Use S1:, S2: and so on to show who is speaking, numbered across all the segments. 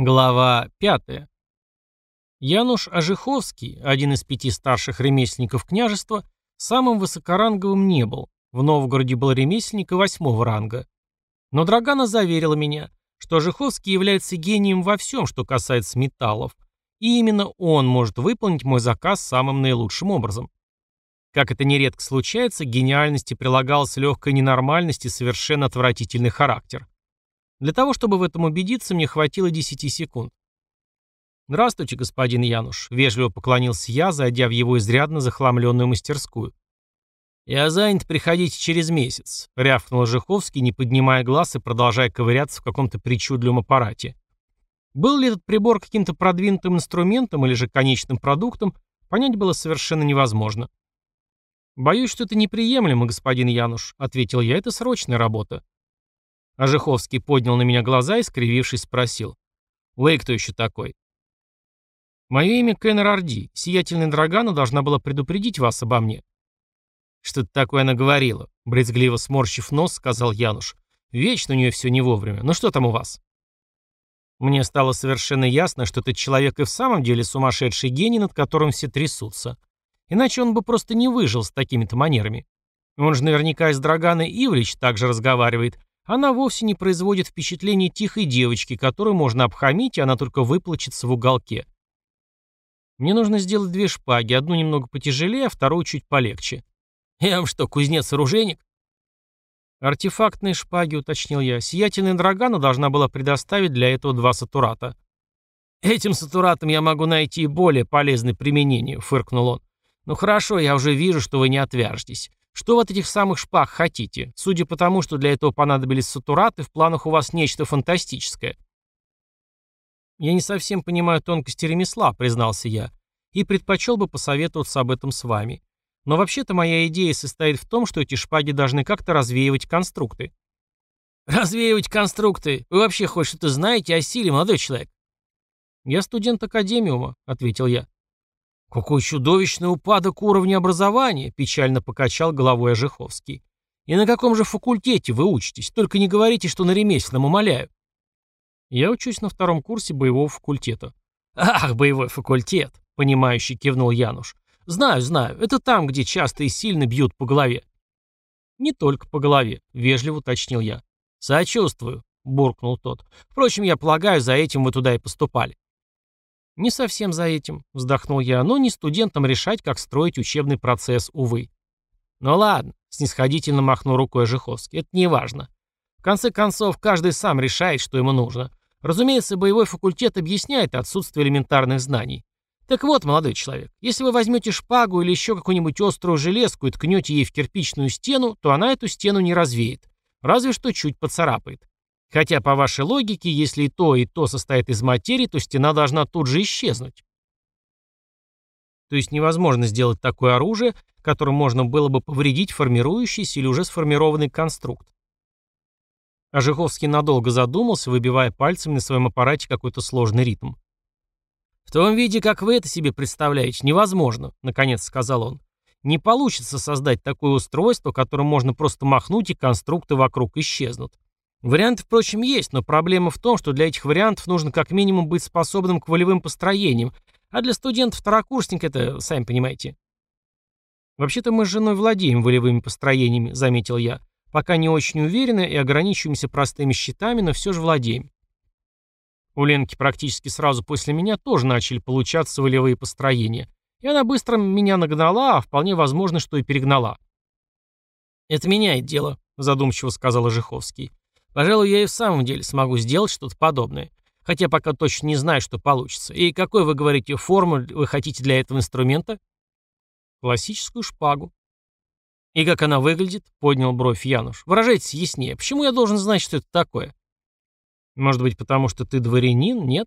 S1: Глава 5. Януш Ажиховский, один из пяти старших ремесленников княжества, самым высокоранговым не был. В Новгороде был ремесленник и восьмого ранга. Но Драгана заверила меня, что Ажиховский является гением во всем, что касается металлов, и именно он может выполнить мой заказ самым наилучшим образом. Как это нередко случается, гениальности прилагалась легкая ненормальность и совершенно отвратительный характер. Для того, чтобы в этом убедиться, мне хватило 10 секунд. «Здравствуйте, господин Януш», — вежливо поклонился я, зайдя в его изрядно захламленную мастерскую. «Я занят, приходите через месяц», — рявкнул Жиховский, не поднимая глаз и продолжая ковыряться в каком-то причудливом аппарате. Был ли этот прибор каким-то продвинутым инструментом или же конечным продуктом, понять было совершенно невозможно. «Боюсь, что это неприемлемо, господин Януш», — ответил я, — «это срочная работа». Ожеховский поднял на меня глаза и, скривившись, спросил. «Вы кто еще такой?» «Мое имя Кеннер Орди. Сиятельная Драгана должна была предупредить вас обо мне». «Что-то такое она говорила», — брезгливо сморщив нос, сказал Януш. «Вечно у нее все не вовремя. Ну что там у вас?» Мне стало совершенно ясно, что этот человек и в самом деле сумасшедший гений, над которым все трясутся. Иначе он бы просто не выжил с такими-то манерами. Он же наверняка из Драганы Ивлич также разговаривает, она вовсе не производит впечатления тихой девочки, которую можно обхамить, и она только выплачется в уголке. Мне нужно сделать две шпаги, одну немного потяжелее, а вторую чуть полегче. Я вам что, кузнец-оружейник? Артефактные шпаги, уточнил я. Сиятельная Драгана должна была предоставить для этого два сатурата. Этим сатуратом я могу найти более полезное применение, фыркнул он. Ну хорошо, я уже вижу, что вы не отвяжетесь. Что вы от этих самых шпаг хотите? Судя по тому, что для этого понадобились сатураты, в планах у вас нечто фантастическое. Я не совсем понимаю тонкости ремесла, признался я, и предпочел бы посоветоваться об этом с вами. Но вообще-то моя идея состоит в том, что эти шпаги должны как-то развеивать конструкты. Развеивать конструкты? Вы вообще хоть что-то знаете о силе, молодой человек? Я студент академиума, ответил я. «Какой чудовищный упадок уровня образования!» – печально покачал головой Ожеховский. «И на каком же факультете вы учитесь? Только не говорите, что на ремесленном, умоляю». «Я учусь на втором курсе боевого факультета». «Ах, боевой факультет!» – понимающий кивнул Януш. «Знаю, знаю. Это там, где часто и сильно бьют по голове». «Не только по голове», – вежливо уточнил я. «Сочувствую», – буркнул тот. «Впрочем, я полагаю, за этим вы туда и поступали». «Не совсем за этим», — вздохнул я, — «но не студентам решать, как строить учебный процесс, увы». «Ну ладно», — снисходительно махнул рукой Жиховский, — «это не важно. В конце концов, каждый сам решает, что ему нужно. Разумеется, боевой факультет объясняет отсутствие элементарных знаний. Так вот, молодой человек, если вы возьмете шпагу или еще какую-нибудь острую железку и ткнете ей в кирпичную стену, то она эту стену не развеет, разве что чуть поцарапает. Хотя, по вашей логике, если и то, и то состоит из материи, то стена должна тут же исчезнуть. То есть невозможно сделать такое оружие, которым можно было бы повредить формирующийся или уже сформированный конструкт. Ожеховский надолго задумался, выбивая пальцами на своем аппарате какой-то сложный ритм. «В том виде, как вы это себе представляете, невозможно», — наконец сказал он. «Не получится создать такое устройство, которым можно просто махнуть, и конструкты вокруг исчезнут. Варианты, впрочем, есть, но проблема в том, что для этих вариантов нужно как минимум быть способным к волевым построениям, а для студента-второкурсника это, сами понимаете. «Вообще-то мы с женой владеем волевыми построениями», — заметил я. «Пока не очень уверены и ограничиваемся простыми щитами, но все же владеем». У Ленки практически сразу после меня тоже начали получаться волевые построения, и она быстро меня нагнала, а вполне возможно, что и перегнала. «Это меняет дело», — задумчиво сказал Жиховский. Пожалуй, я и в самом деле смогу сделать что-то подобное. Хотя пока точно не знаю, что получится. И какой, вы говорите, форму вы хотите для этого инструмента? Классическую шпагу. И как она выглядит? Поднял бровь Януш. Выражайтесь яснее. Почему я должен знать, что это такое? Может быть, потому что ты дворянин? Нет?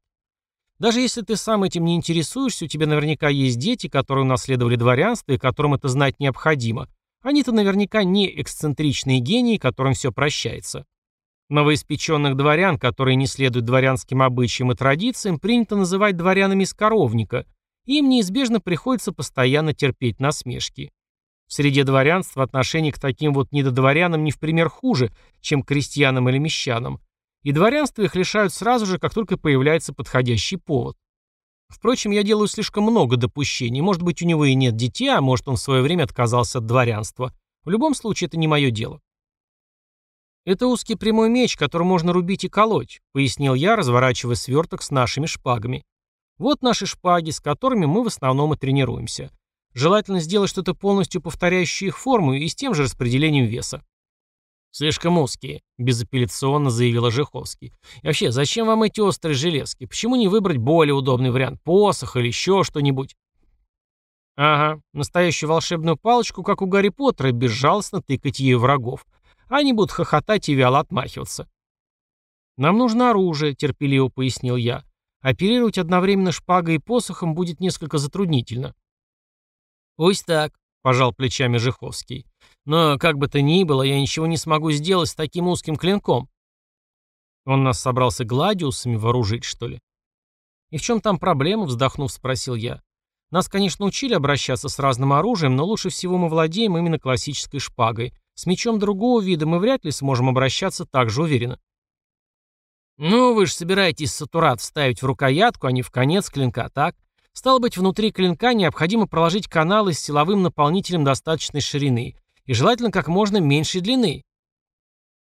S1: Даже если ты сам этим не интересуешься, у тебя наверняка есть дети, которые унаследовали дворянство и которым это знать необходимо. Они-то наверняка не эксцентричные гении, которым все прощается. Новоиспеченных дворян, которые не следуют дворянским обычаям и традициям, принято называть дворянами из коровника, и им неизбежно приходится постоянно терпеть насмешки. В среде дворянства отношение к таким вот недодворянам не в пример хуже, чем к крестьянам или мещанам. И дворянство их лишают сразу же, как только появляется подходящий повод. Впрочем, я делаю слишком много допущений. Может быть, у него и нет детей, а может, он в свое время отказался от дворянства. В любом случае, это не мое дело. «Это узкий прямой меч, который можно рубить и колоть», — пояснил я, разворачивая сверток с нашими шпагами. «Вот наши шпаги, с которыми мы в основном и тренируемся. Желательно сделать что-то полностью повторяющее их форму и с тем же распределением веса». «Слишком узкие», — безапелляционно заявил Ожеховский. «И вообще, зачем вам эти острые железки? Почему не выбрать более удобный вариант? Посох или еще что-нибудь?» «Ага, настоящую волшебную палочку, как у Гарри Поттера, безжалостно тыкать ею врагов. Они будут хохотать и вяло отмахиваться. «Нам нужно оружие», — терпеливо пояснил я. «Оперировать одновременно шпагой и посохом будет несколько затруднительно». «Пусть так», — пожал плечами Жиховский. «Но, как бы то ни было, я ничего не смогу сделать с таким узким клинком». «Он нас собрался гладиусами вооружить, что ли?» «И в чем там проблема?» — вздохнув, спросил я. «Нас, конечно, учили обращаться с разным оружием, но лучше всего мы владеем именно классической шпагой. С мечом другого вида мы вряд ли сможем обращаться так же уверенно. «Ну, вы же собираетесь сатурат вставить в рукоятку, а не в конец клинка, так? Стало быть, внутри клинка необходимо проложить каналы с силовым наполнителем достаточной ширины и желательно как можно меньшей длины.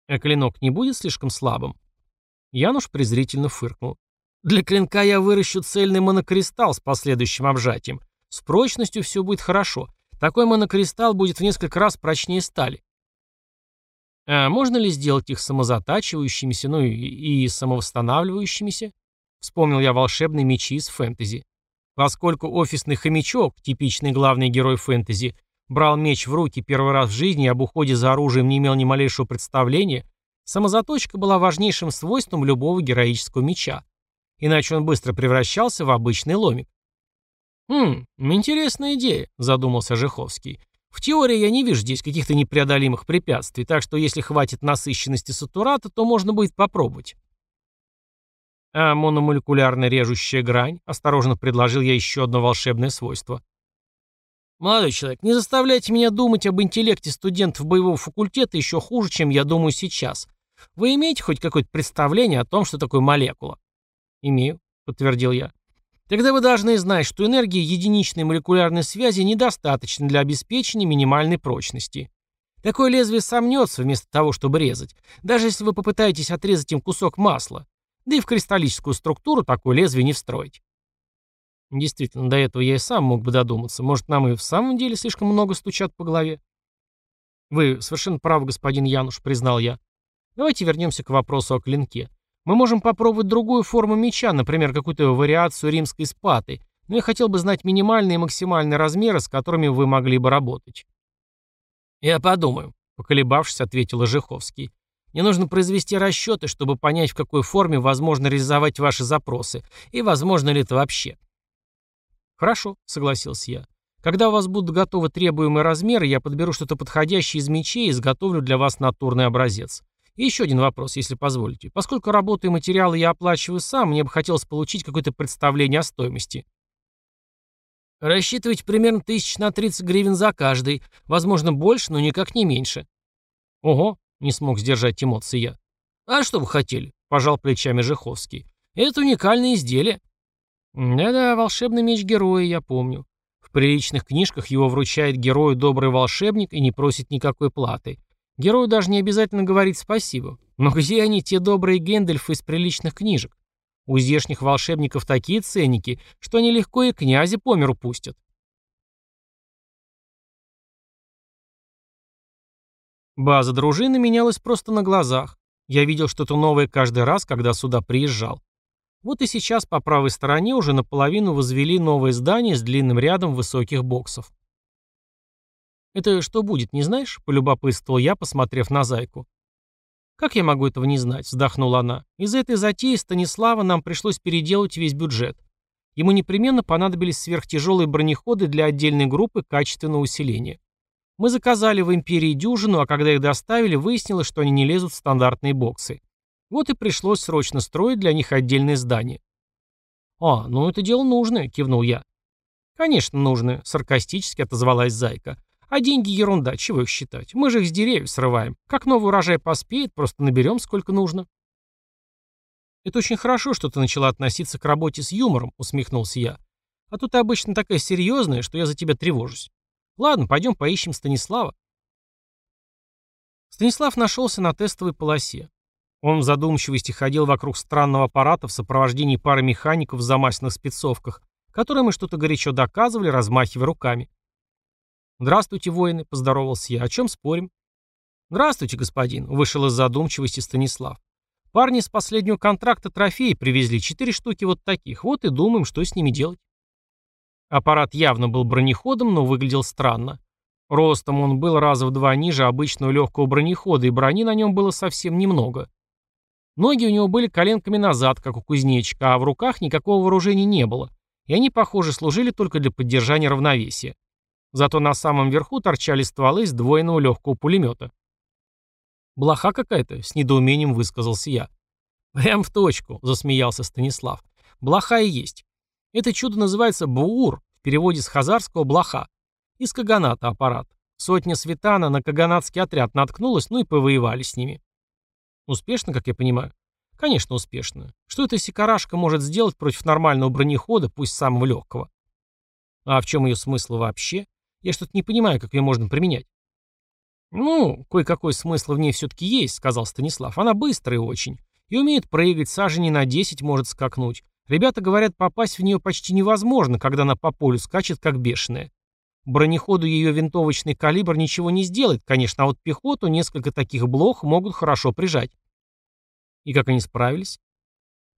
S1: А клинок не будет слишком слабым?» Януш презрительно фыркнул. «Для клинка я выращу цельный монокристалл с последующим обжатием. С прочностью все будет хорошо. Такой монокристалл будет в несколько раз прочнее стали. А можно ли сделать их самозатачивающимися, ну и, и самовосстанавливающимися? Вспомнил я волшебные мечи из фэнтези. Поскольку офисный хомячок, типичный главный герой фэнтези, брал меч в руки первый раз в жизни и об уходе за оружием не имел ни малейшего представления, самозаточка была важнейшим свойством любого героического меча. Иначе он быстро превращался в обычный ломик. «Хм, интересная идея», — задумался Жеховский. В теории я не вижу здесь каких-то непреодолимых препятствий, так что если хватит насыщенности сатурата, то можно будет попробовать. А мономолекулярная режущая грань, осторожно предложил я еще одно волшебное свойство. Молодой человек, не заставляйте меня думать об интеллекте студентов боевого факультета еще хуже, чем я думаю сейчас. Вы имеете хоть какое-то представление о том, что такое молекула? Имею, подтвердил я. Тогда вы должны знать, что энергии единичной молекулярной связи недостаточно для обеспечения минимальной прочности. Такое лезвие сомнется вместо того, чтобы резать, даже если вы попытаетесь отрезать им кусок масла. Да и в кристаллическую структуру такое лезвие не встроить. Действительно, до этого я и сам мог бы додуматься. Может, нам и в самом деле слишком много стучат по голове? Вы совершенно правы, господин Януш, признал я. Давайте вернемся к вопросу о клинке. Мы можем попробовать другую форму меча, например, какую-то вариацию римской спаты, но я хотел бы знать минимальные и максимальные размеры, с которыми вы могли бы работать. Я подумаю, поколебавшись, ответил Ожеховский. Мне нужно произвести расчеты, чтобы понять, в какой форме возможно реализовать ваши запросы, и возможно ли это вообще. Хорошо, согласился я. Когда у вас будут готовы требуемые размеры, я подберу что-то подходящее из мечей и изготовлю для вас натурный образец. И еще один вопрос, если позволите. Поскольку работу и материалы я оплачиваю сам, мне бы хотелось получить какое-то представление о стоимости. Рассчитывайте примерно тысяч на 30 гривен за каждый. Возможно, больше, но никак не меньше. Ого, не смог сдержать эмоции я. А что вы хотели? Пожал плечами Жеховский. Это уникальное изделие. Да-да, волшебный меч героя, я помню. В приличных книжках его вручает герою добрый волшебник и не просит никакой платы. Герою даже не обязательно говорить спасибо. Но где они, те добрые Гэндальфы из приличных книжек? У здешних волшебников такие ценники, что они легко и князя по миру пустят. База дружины менялась просто на глазах. Я видел что-то новое каждый раз, когда сюда приезжал. Вот и сейчас по правой стороне уже наполовину возвели новое здание с длинным рядом высоких боксов. «Это что будет, не знаешь?» — полюбопытствовал я, посмотрев на зайку. «Как я могу этого не знать?» — вздохнула она. «Из-за этой затеи Станислава нам пришлось переделать весь бюджет. Ему непременно понадобились сверхтяжелые бронеходы для отдельной группы качественного усиления. Мы заказали в Империи дюжину, а когда их доставили, выяснилось, что они не лезут в стандартные боксы. Вот и пришлось срочно строить для них отдельное здание». «А, ну это дело нужное», — кивнул я. «Конечно, нужное», — саркастически отозвалась Зайка. А деньги ерунда, чего их считать? Мы же их с деревьев срываем. Как новый урожай поспеет, просто наберем сколько нужно. «Это очень хорошо, что ты начала относиться к работе с юмором», — усмехнулся я. «А то ты обычно такая серьезная, что я за тебя тревожусь. Ладно, пойдем поищем Станислава». Станислав нашелся на тестовой полосе. Он в задумчивости ходил вокруг странного аппарата в сопровождении пары механиков в замасленных спецовках, которым мы что-то горячо доказывали, размахивая руками. «Здравствуйте, воины», — поздоровался я. «О чем спорим?» «Здравствуйте, господин», — вышел из задумчивости Станислав. «Парни с последнего контракта трофеи привезли, четыре штуки вот таких. Вот и думаем, что с ними делать». Аппарат явно был бронеходом, но выглядел странно. Ростом он был раза в два ниже обычного легкого бронехода, и брони на нем было совсем немного. Ноги у него были коленками назад, как у кузнечика, а в руках никакого вооружения не было, и они, похоже, служили только для поддержания равновесия. Зато на самом верху торчали стволы сдвоенного легкого пулемета. «Блоха какая-то», — с недоумением высказался я. «Прям в точку», — засмеялся Станислав. «Блоха и есть. Это чудо называется Буур, в переводе с хазарского «блоха». Из Каганата аппарат. Сотня светана на каганатский отряд наткнулась, ну и повоевали с ними. Успешно, как я понимаю? Конечно, успешно. Что эта сикарашка может сделать против нормального бронехода, пусть самого легкого? А в чем ее смысл вообще? Я что-то не понимаю, как ее можно применять. «Ну, кое-какой смысл в ней все-таки есть», — сказал Станислав. «Она быстрая очень. И умеет прыгать, саженей на 10 может скакнуть. Ребята говорят, попасть в нее почти невозможно, когда она по полю скачет, как бешеная. Бронеходу ее винтовочный калибр ничего не сделает, конечно, а вот пехоту несколько таких блох могут хорошо прижать». «И как они справились?»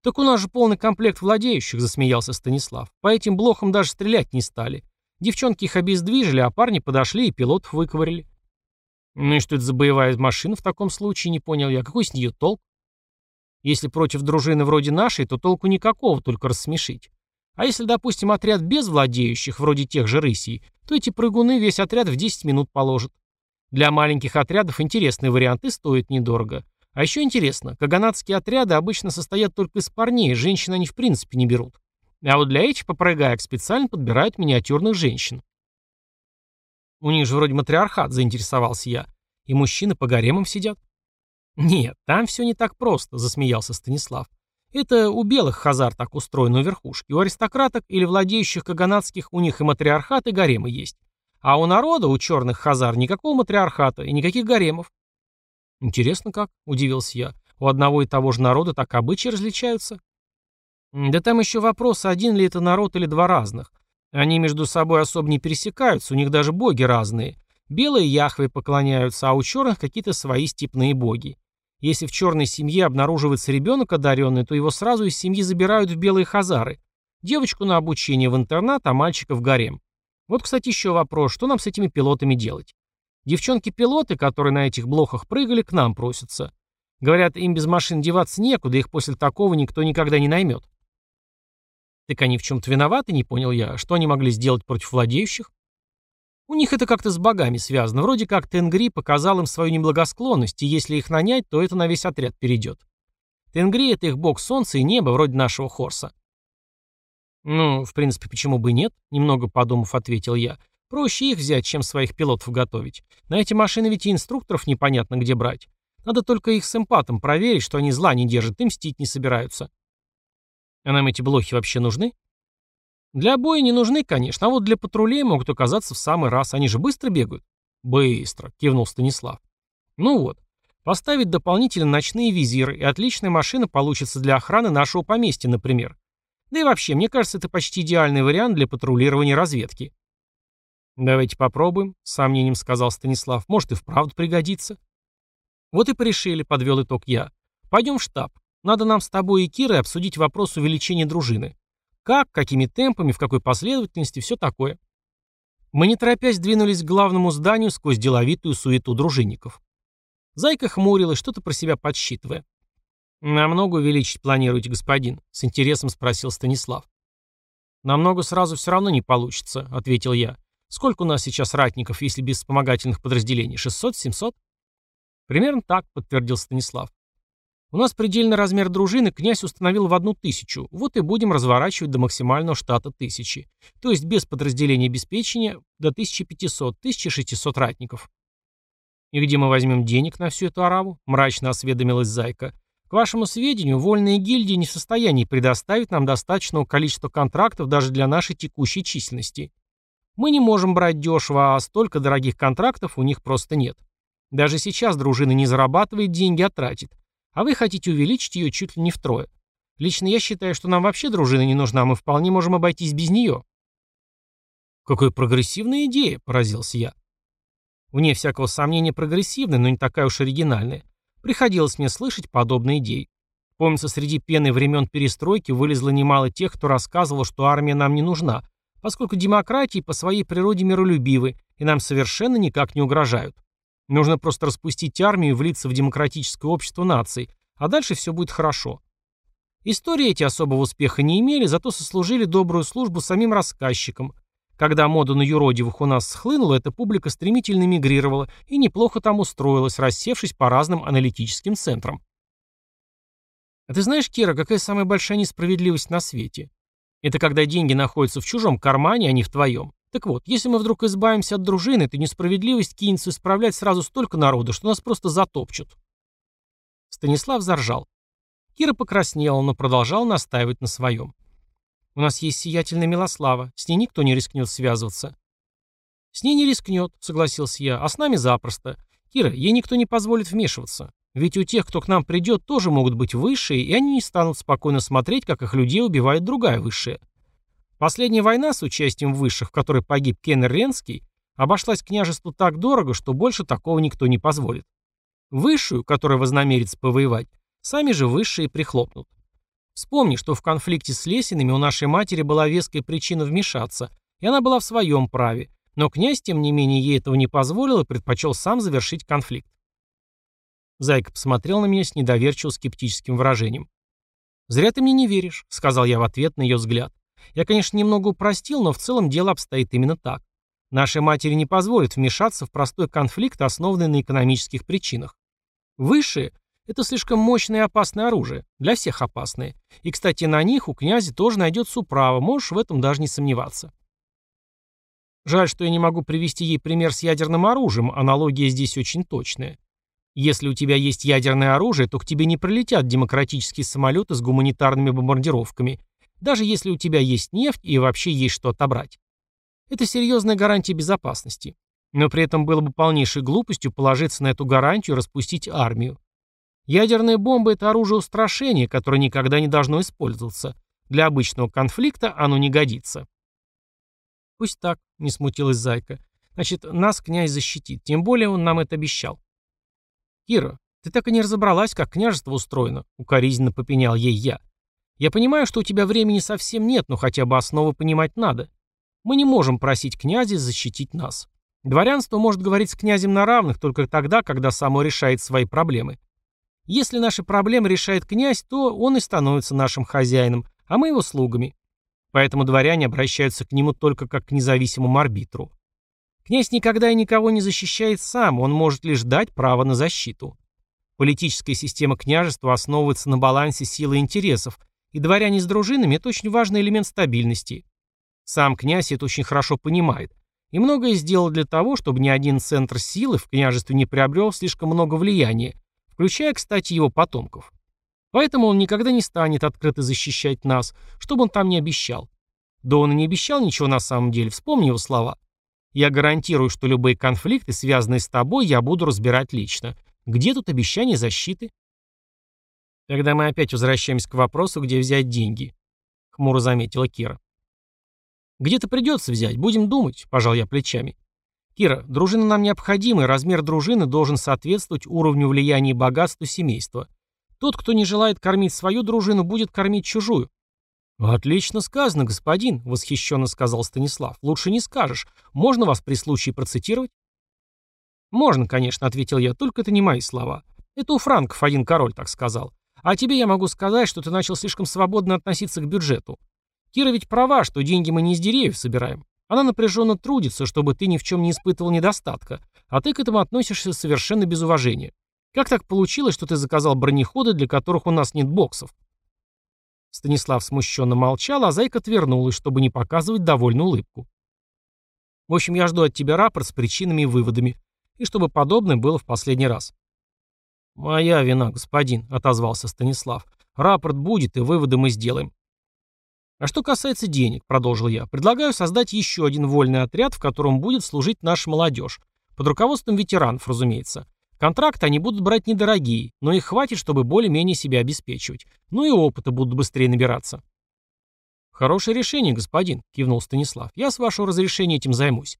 S1: «Так у нас же полный комплект владеющих», — засмеялся Станислав. «По этим блохам даже стрелять не стали. Девчонки их обездвижили, а парни подошли и пилотов выковырили». Ну и что это за боевая машина в таком случае, не понял я. Какой с нее толк? Если против дружины вроде нашей, то толку никакого, только рассмешить. А если, допустим, отряд без владеющих, вроде тех же рысей, то эти прыгуны весь отряд в 10 минут положат. Для маленьких отрядов интересный вариант и стоит недорого. А еще интересно, каганатские отряды обычно состоят только из парней, женщин они в принципе не берут. А вот для этих попрыгаек специально подбирают миниатюрных женщин. У них же вроде матриархат, заинтересовался я. И мужчины по гаремам сидят. Нет, там все не так просто, засмеялся Станислав. Это у белых хазар так устроено у верхушки. У аристократок или владеющих каганатских у них и матриархат, и гаремы есть. А у народа, у черных хазар, никакого матриархата и никаких гаремов. Интересно как, удивился я. У одного и того же народа так обычаи различаются. Да там еще вопрос, один ли это народ или два разных. Они между собой особо не пересекаются, у них даже боги разные. Белые Яхве поклоняются, а у черных какие-то свои степные боги. Если в черной семье обнаруживается ребенок одаренный, то его сразу из семьи забирают в белые хазары. Девочку на обучение в интернат, а мальчика в гарем. Вот, кстати, еще вопрос, что нам с этими пилотами делать? Девчонки-пилоты, которые на этих блохах прыгали, к нам просятся. Говорят, им без машин деваться некуда, их после такого никто никогда не наймет. Так они в чем-то виноваты, не понял я. Что они могли сделать против владеющих? У них это как-то с богами связано. Вроде как Тенгри показал им свою неблагосклонность, и если их нанять, то это на весь отряд перейдет. Тенгри — это их бог солнца и неба, вроде нашего Хорса. «Ну, в принципе, почему бы нет?» — немного подумав, ответил я. «Проще их взять, чем своих пилотов готовить. На эти машины ведь и инструкторов непонятно где брать. Надо только их с эмпатом проверить, что они зла не держат и мстить не собираются». А нам эти блохи вообще нужны? Для боя не нужны, конечно, а вот для патрулей могут оказаться в самый раз. Они же быстро бегают. Быстро, кивнул Станислав. Ну вот. Поставить дополнительно ночные визиры, и отличная машина получится для охраны нашего поместья, например. Да и вообще, мне кажется, это почти идеальный вариант для патрулирования разведки. «Давайте попробуем», — с сомнением сказал Станислав. «Может, и вправду пригодится». Вот и порешили, подвел итог я. «Пойдем в штаб. Надо нам с тобой и Кирой обсудить вопрос увеличения дружины. Как, какими темпами, в какой последовательности, все такое. Мы не торопясь двинулись к главному зданию сквозь деловитую суету дружинников. Зайка хмурилась, что-то про себя подсчитывая. «Намного увеличить планируете, господин?» — с интересом спросил Станислав. «Намного сразу все равно не получится», — ответил я. «Сколько у нас сейчас ратников, если без вспомогательных подразделений? 600-700?» «Примерно так», — подтвердил Станислав. У нас предельный размер дружины князь установил в одну тысячу, вот и будем разворачивать до максимального штата тысячи, то есть без подразделения обеспечения до 1500-1600 ратников. «И где мы возьмем денег на всю эту араву?» – мрачно осведомилась Зайка. К вашему сведению, вольные гильдии не в состоянии предоставить нам достаточного количества контрактов даже для нашей текущей численности. Мы не можем брать дешево, а столько дорогих контрактов у них просто нет. Даже сейчас дружина не зарабатывает деньги, а тратит. А вы хотите увеличить ее чуть ли не втрое. Лично я считаю, что нам вообще дружина не нужна, мы вполне можем обойтись без нее. Какая прогрессивная идея, поразился я. Вне всякого сомнения прогрессивная, но не такая уж оригинальная. Приходилось мне слышать подобные идеи. Помнится, среди пены времен перестройки вылезло немало тех, кто рассказывал, что армия нам не нужна, поскольку демократии по своей природе миролюбивы и нам совершенно никак не угрожают. Нужно просто распустить армию и влиться в демократическое общество наций, а дальше все будет хорошо. Истории эти особого успеха не имели, зато сослужили добрую службу самим рассказчикам. Когда мода на юродивых у нас схлынула, эта публика стремительно мигрировала и неплохо там устроилась, рассевшись по разным аналитическим центрам. А ты знаешь, Кира, какая самая большая несправедливость на свете? Это когда деньги находятся в чужом кармане, а не в твоем. Так вот, если мы вдруг избавимся от дружины, то несправедливость кинется исправлять сразу столько народа, что нас просто затопчут. Станислав заржал. Кира покраснела, но продолжал настаивать на своем. У нас есть сиятельная Милослава, с ней никто не рискнет связываться. С ней не рискнет, согласился я, а с нами запросто. Кира, ей никто не позволит вмешиваться. Ведь у тех, кто к нам придет, тоже могут быть высшие, и они не станут спокойно смотреть, как их людей убивает другая высшая. Последняя война с участием высших, в которой погиб Кеннер Ренский, обошлась княжеству так дорого, что больше такого никто не позволит. Высшую, которая вознамерится повоевать, сами же высшие прихлопнут. Вспомни, что в конфликте с Лесинами у нашей матери была веская причина вмешаться, и она была в своем праве, но князь, тем не менее, ей этого не позволил и предпочел сам завершить конфликт. Зайка посмотрел на меня с недоверчиво-скептическим выражением. «Зря ты мне не веришь», — сказал я в ответ на ее взгляд. «Я, конечно, немного упростил, но в целом дело обстоит именно так. Нашей матери не позволят вмешаться в простой конфликт, основанный на экономических причинах. Высшие это слишком мощное и опасное оружие. Для всех опасное. И, кстати, на них у князя тоже найдется управа, можешь в этом даже не сомневаться. Жаль, что я не могу привести ей пример с ядерным оружием, аналогия здесь очень точная. Если у тебя есть ядерное оружие, то к тебе не прилетят демократические самолеты с гуманитарными бомбардировками, даже если у тебя есть нефть и вообще есть что отобрать. Это серьезная гарантия безопасности. Но при этом было бы полнейшей глупостью положиться на эту гарантию и распустить армию. Ядерная бомба – это оружие устрашения, которое никогда не должно использоваться. Для обычного конфликта оно не годится. Пусть так, не смутилась Зайка. Значит, нас князь защитит, тем более он нам это обещал. Кира, ты так и не разобралась, как княжество устроено, укоризненно попенял ей я. Я понимаю, что у тебя времени совсем нет, но хотя бы основы понимать надо. Мы не можем просить князя защитить нас. Дворянство может говорить с князем на равных только тогда, когда само решает свои проблемы. Если наши проблемы решает князь, то он и становится нашим хозяином, а мы его слугами. Поэтому дворяне обращаются к нему только как к независимому арбитру. Князь никогда и никого не защищает сам, он может лишь дать право на защиту. Политическая система княжества основывается на балансе сил и интересов, и дворяне с дружинами – это очень важный элемент стабильности. Сам князь это очень хорошо понимает, и многое сделал для того, чтобы ни один центр силы в княжестве не приобрел слишком много влияния, включая, кстати, его потомков. Поэтому он никогда не станет открыто защищать нас, что бы он там ни обещал. Да он и не обещал ничего на самом деле, вспомни его слова. Я гарантирую, что любые конфликты, связанные с тобой, я буду разбирать лично. Где тут обещание защиты? Тогда мы опять возвращаемся к вопросу, где взять деньги. Хмуро заметила Кира. Где-то придется взять, будем думать, пожал я плечами. Кира, дружина нам необходима, и размер дружины должен соответствовать уровню влияния и богатства семейства. Тот, кто не желает кормить свою дружину, будет кормить чужую. «Отлично сказано, господин», — восхищенно сказал Станислав. «Лучше не скажешь. Можно вас при случае процитировать?» «Можно, конечно», — ответил я, — «только это не мои слова. Это у франков один король так сказал. А тебе я могу сказать, что ты начал слишком свободно относиться к бюджету. Кира ведь права, что деньги мы не из деревьев собираем. Она напряженно трудится, чтобы ты ни в чем не испытывал недостатка, а ты к этому относишься совершенно без уважения. Как так получилось, что ты заказал бронеходы, для которых у нас нет боксов?» Станислав смущенно молчал, а Зайка отвернулась, чтобы не показывать довольную улыбку. «В общем, я жду от тебя рапорт с причинами и выводами, и чтобы подобное было в последний раз». «Моя вина, господин», — отозвался Станислав. «Рапорт будет, и выводы мы сделаем». «А что касается денег», — продолжил я, — «предлагаю создать еще один вольный отряд, в котором будет служить наша молодежь. Под руководством ветеранов, разумеется. Контракты они будут брать недорогие, но их хватит, чтобы более-менее себя обеспечивать. Ну и опыта будут быстрее набираться». «Хорошее решение, господин», — кивнул Станислав. «Я с вашего разрешения этим займусь».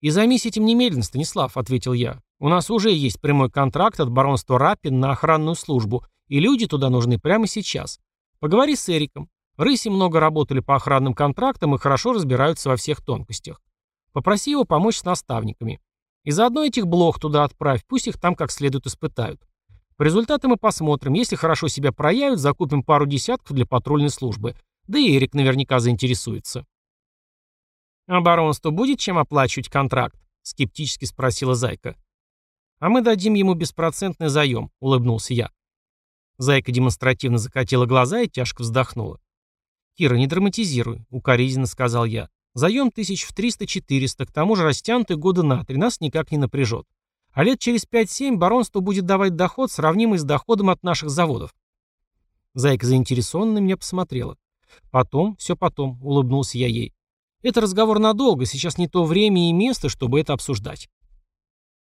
S1: «И займись этим немедленно, Станислав», — ответил я. «У нас уже есть прямой контракт от баронства Рапин на охранную службу, и люди туда нужны прямо сейчас. Поговори с Эриком. Рыси много работали по охранным контрактам и хорошо разбираются во всех тонкостях. Попроси его помочь с наставниками. И заодно этих блох туда отправь, пусть их там как следует испытают. По результатам мы посмотрим. Если хорошо себя проявят, закупим пару десятков для патрульной службы. Да и Эрик наверняка заинтересуется. «А баронству будет чем оплачивать контракт?» — скептически спросила Зайка. «А мы дадим ему беспроцентный заем», — улыбнулся я. Зайка демонстративно закатила глаза и тяжко вздохнула. «Кира, не драматизируй», — укоризненно сказал я. «Заем тысяч в триста-четыреста, к тому же растянутый года на три, нас никак не напряжет. А лет через пять-семь баронство будет давать доход, сравнимый с доходом от наших заводов». Зайка заинтересованно на меня посмотрела. «Потом, все потом», — улыбнулся я ей. «Это разговор надолго, сейчас не то время и место, чтобы это обсуждать».